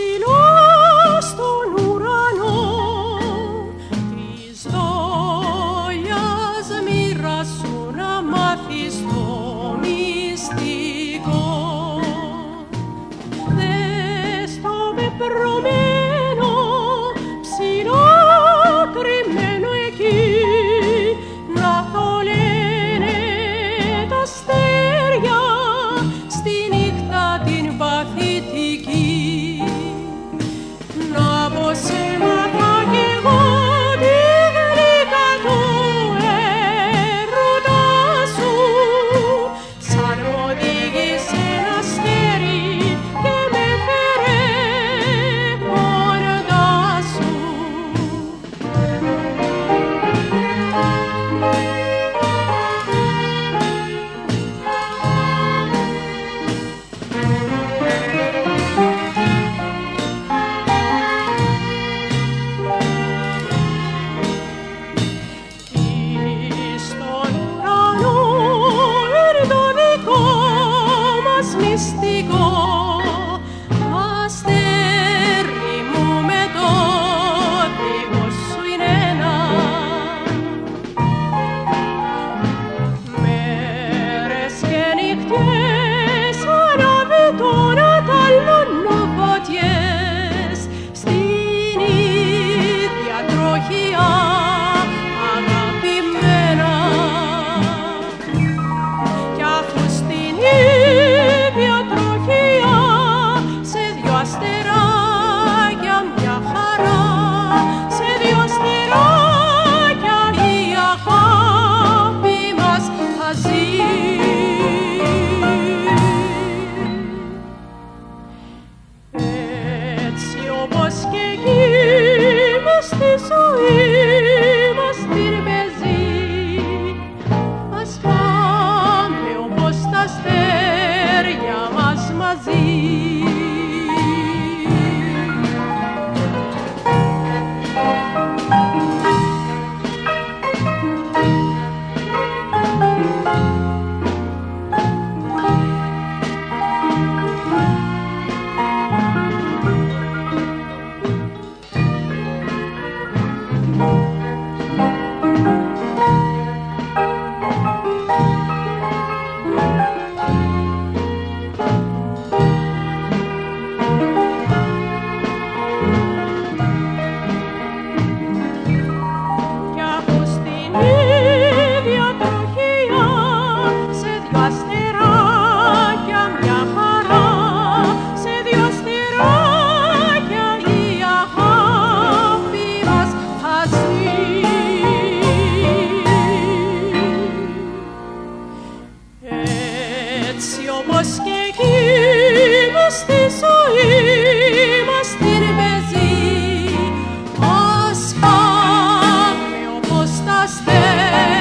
ψηλά στον ουρανό. Της δόιας μοίρας σου να μάθεις το μυστικό. Δες το πεπρωμένο ψηλά κρυμμένο εκεί να το λένε τα στέλνια despair.